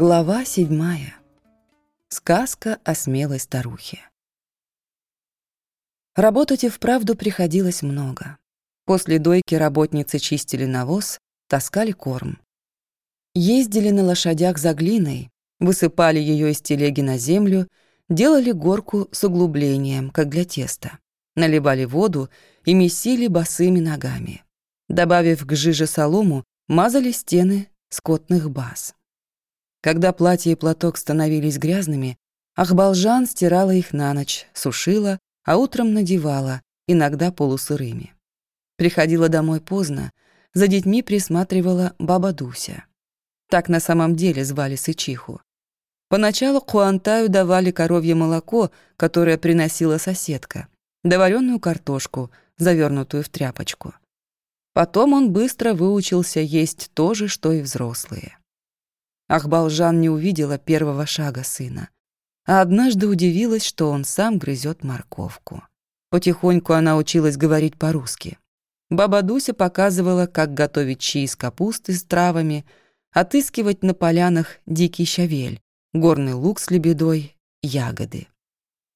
Глава седьмая. Сказка о смелой старухе. Работать и вправду приходилось много. После дойки работницы чистили навоз, таскали корм. Ездили на лошадях за глиной, высыпали ее из телеги на землю, делали горку с углублением, как для теста, наливали воду и месили босыми ногами. Добавив к жиже солому, мазали стены скотных баз. Когда платье и платок становились грязными, Ахбалжан стирала их на ночь, сушила, а утром надевала, иногда полусырыми. Приходила домой поздно, за детьми присматривала баба Дуся. Так на самом деле звали Сычиху. Поначалу Куантаю давали коровье молоко, которое приносила соседка, доваренную картошку, завернутую в тряпочку. Потом он быстро выучился есть то же, что и взрослые. Ахбалжан не увидела первого шага сына, а однажды удивилась, что он сам грызет морковку. Потихоньку она училась говорить по-русски. Баба Дуся показывала, как готовить чаи из капусты с травами, отыскивать на полянах дикий щавель, горный лук с лебедой, ягоды.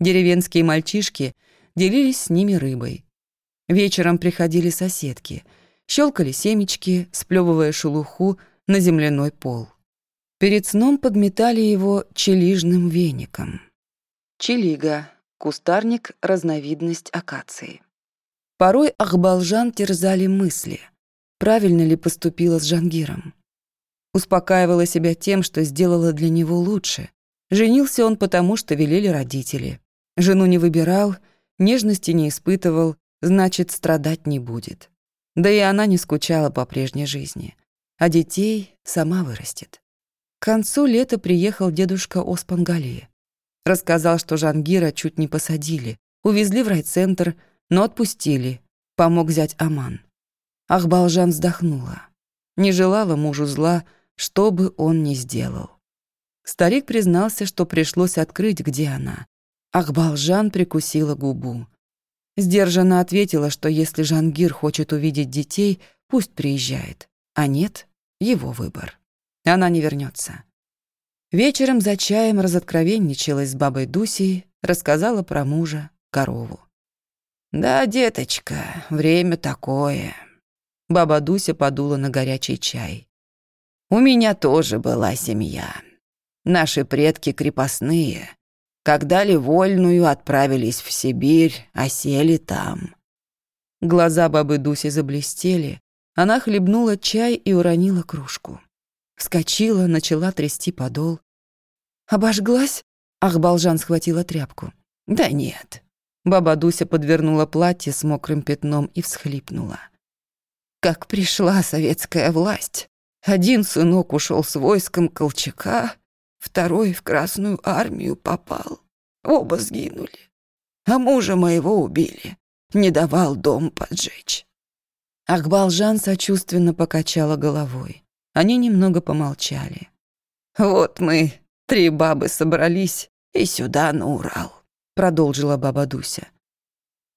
Деревенские мальчишки делились с ними рыбой. Вечером приходили соседки, щелкали семечки, сплевывая шелуху на земляной пол. Перед сном подметали его челижным веником. Челига — кустарник, разновидность акации. Порой Ахбалжан терзали мысли, правильно ли поступила с Жангиром. Успокаивала себя тем, что сделала для него лучше. Женился он потому, что велели родители. Жену не выбирал, нежности не испытывал, значит, страдать не будет. Да и она не скучала по прежней жизни. А детей сама вырастет. К концу лета приехал дедушка Оспангали. Рассказал, что Жангира чуть не посадили, увезли в райцентр, но отпустили, помог взять Аман. Ахбалжан вздохнула. Не желала мужу зла, что бы он ни сделал. Старик признался, что пришлось открыть, где она. Ахбалжан прикусила губу. Сдержанно ответила, что если Жангир хочет увидеть детей, пусть приезжает, а нет — его выбор. Она не вернется. Вечером за чаем разоткровенничалась с бабой Дусей, рассказала про мужа, корову. «Да, деточка, время такое». Баба Дуся подула на горячий чай. «У меня тоже была семья. Наши предки крепостные. Когда ли вольную отправились в Сибирь, осели там». Глаза бабы Дуси заблестели. Она хлебнула чай и уронила кружку. Вскочила, начала трясти подол. «Обожглась?» Ахбалжан схватила тряпку. «Да нет». Баба Дуся подвернула платье с мокрым пятном и всхлипнула. Как пришла советская власть, один сынок ушел с войском Колчака, второй в Красную армию попал. Оба сгинули. А мужа моего убили. Не давал дом поджечь. Акбалжан сочувственно покачала головой. Они немного помолчали. «Вот мы, три бабы, собрались и сюда, на Урал», — продолжила баба Дуся.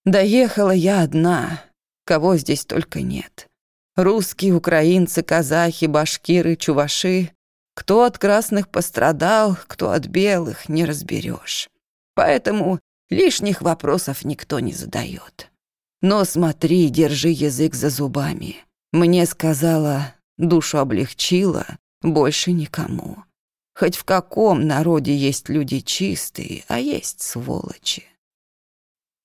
«Доехала я одна, кого здесь только нет. Русские, украинцы, казахи, башкиры, чуваши. Кто от красных пострадал, кто от белых, не разберешь. Поэтому лишних вопросов никто не задает. Но смотри, держи язык за зубами. Мне сказала душу облегчила, больше никому. Хоть в каком народе есть люди чистые, а есть сволочи.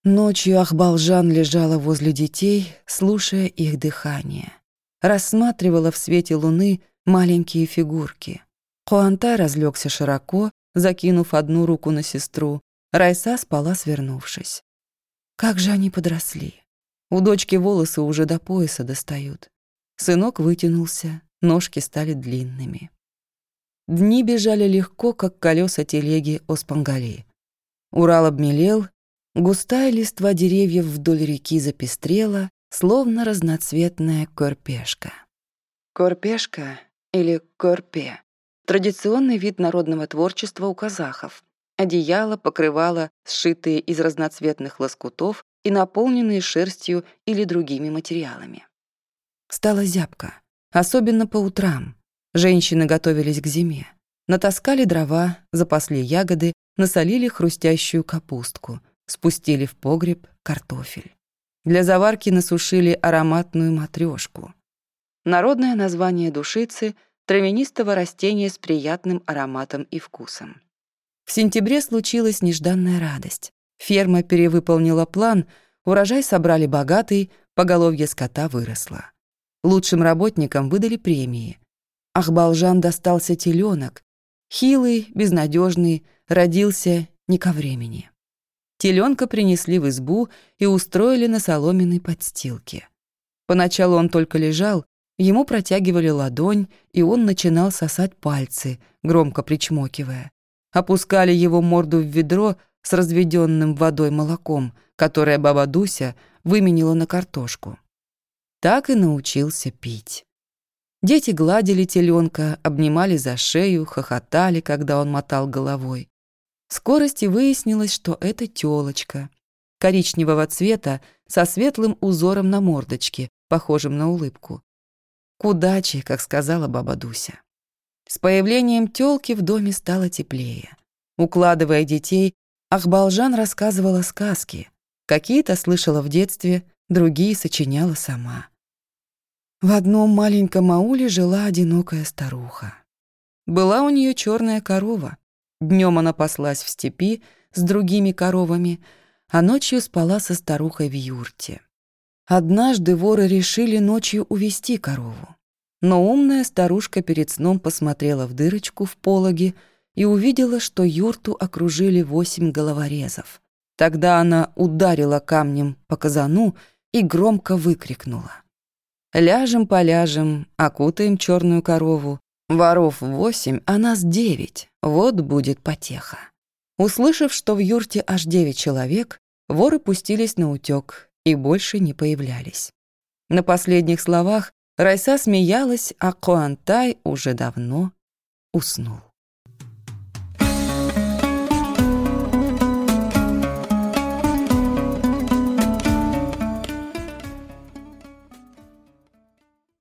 Ночью Ахбалжан лежала возле детей, слушая их дыхание. Рассматривала в свете луны маленькие фигурки. Хуанта разлегся широко, закинув одну руку на сестру. Райса спала, свернувшись. Как же они подросли. У дочки волосы уже до пояса достают. Сынок вытянулся, ножки стали длинными. Дни бежали легко, как колеса телеги Оспангали. Урал обмелел, густая листва деревьев вдоль реки запестрела, словно разноцветная корпешка. Корпешка или корпе — традиционный вид народного творчества у казахов. Одеяло, покрывало, сшитые из разноцветных лоскутов и наполненные шерстью или другими материалами. Стало зябко, особенно по утрам. Женщины готовились к зиме. Натаскали дрова, запасли ягоды, насолили хрустящую капустку, спустили в погреб картофель. Для заварки насушили ароматную матрешку. Народное название душицы – травянистого растения с приятным ароматом и вкусом. В сентябре случилась нежданная радость. Ферма перевыполнила план, урожай собрали богатый, поголовье скота выросло. Лучшим работникам выдали премии. Ахбалжан достался теленок. Хилый, безнадежный, родился не ко времени. Теленка принесли в избу и устроили на соломенной подстилке. Поначалу он только лежал, ему протягивали ладонь, и он начинал сосать пальцы, громко причмокивая. Опускали его морду в ведро с разведенным водой молоком, которое баба Дуся выменила на картошку. Так и научился пить. Дети гладили теленка, обнимали за шею, хохотали, когда он мотал головой. В скорости выяснилось, что это тёлочка. Коричневого цвета, со светлым узором на мордочке, похожим на улыбку. К удаче, как сказала баба Дуся. С появлением тёлки в доме стало теплее. Укладывая детей, Ахбалжан рассказывала сказки. Какие-то слышала в детстве, другие сочиняла сама. В одном маленьком ауле жила одинокая старуха. Была у нее черная корова. Днем она паслась в степи с другими коровами, а ночью спала со старухой в юрте. Однажды воры решили ночью увести корову. Но умная старушка перед сном посмотрела в дырочку в пологе и увидела, что юрту окружили восемь головорезов. Тогда она ударила камнем по казану и громко выкрикнула. «Ляжем, поляжем, окутаем черную корову, Воров восемь, а нас девять. Вот будет потеха. Услышав, что в юрте аж девять человек, воры пустились на утёк и больше не появлялись. На последних словах Райса смеялась, а Куантай уже давно уснул.